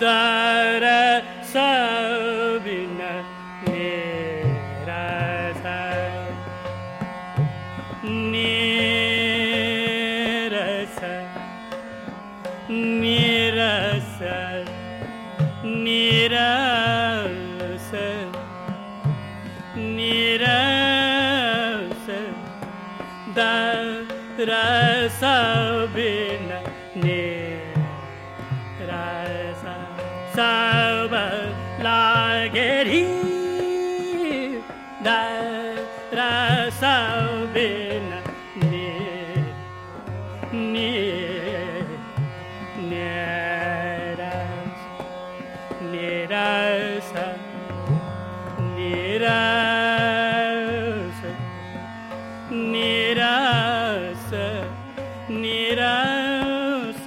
dara sabina nirasa nirasa nirasa nirasa nirasa dara sabina. लागेरी। दर सबिन नि नि निरस निरस bin निरस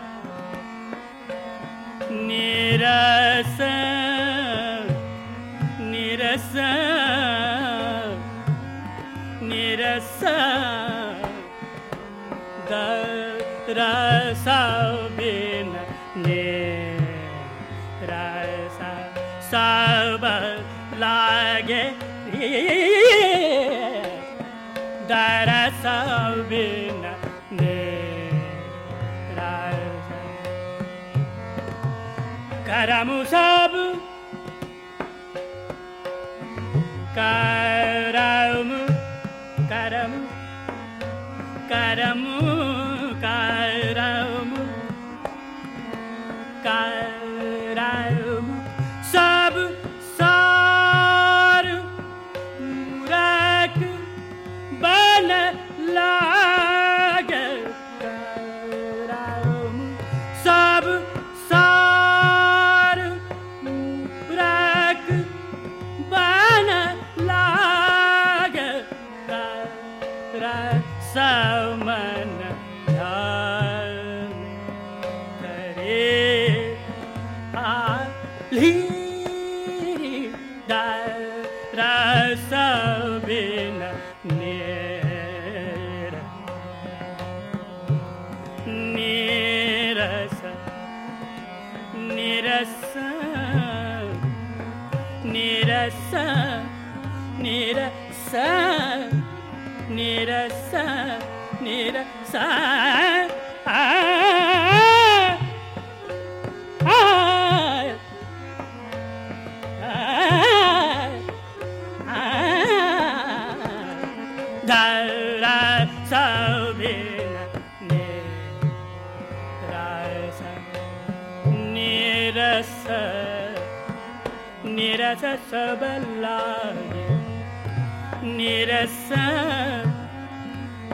दरस bin निरस सब लागे करमु सब करमु करमु करमु करमु आली रस बिन निर निरस निरस निरस निरस निरस निरस। निरस। निरस। लागे निरस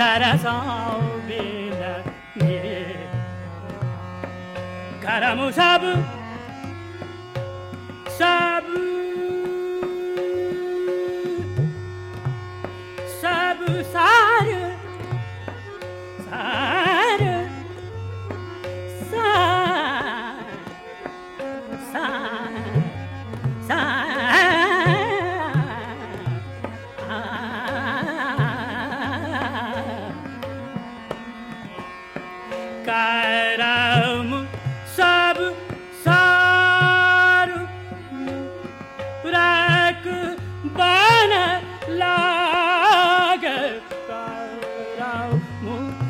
लागे जयकाराम सब सार रम् बन लाग। ल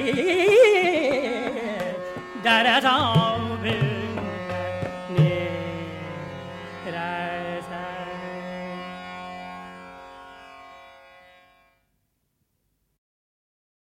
लागे दरस बिन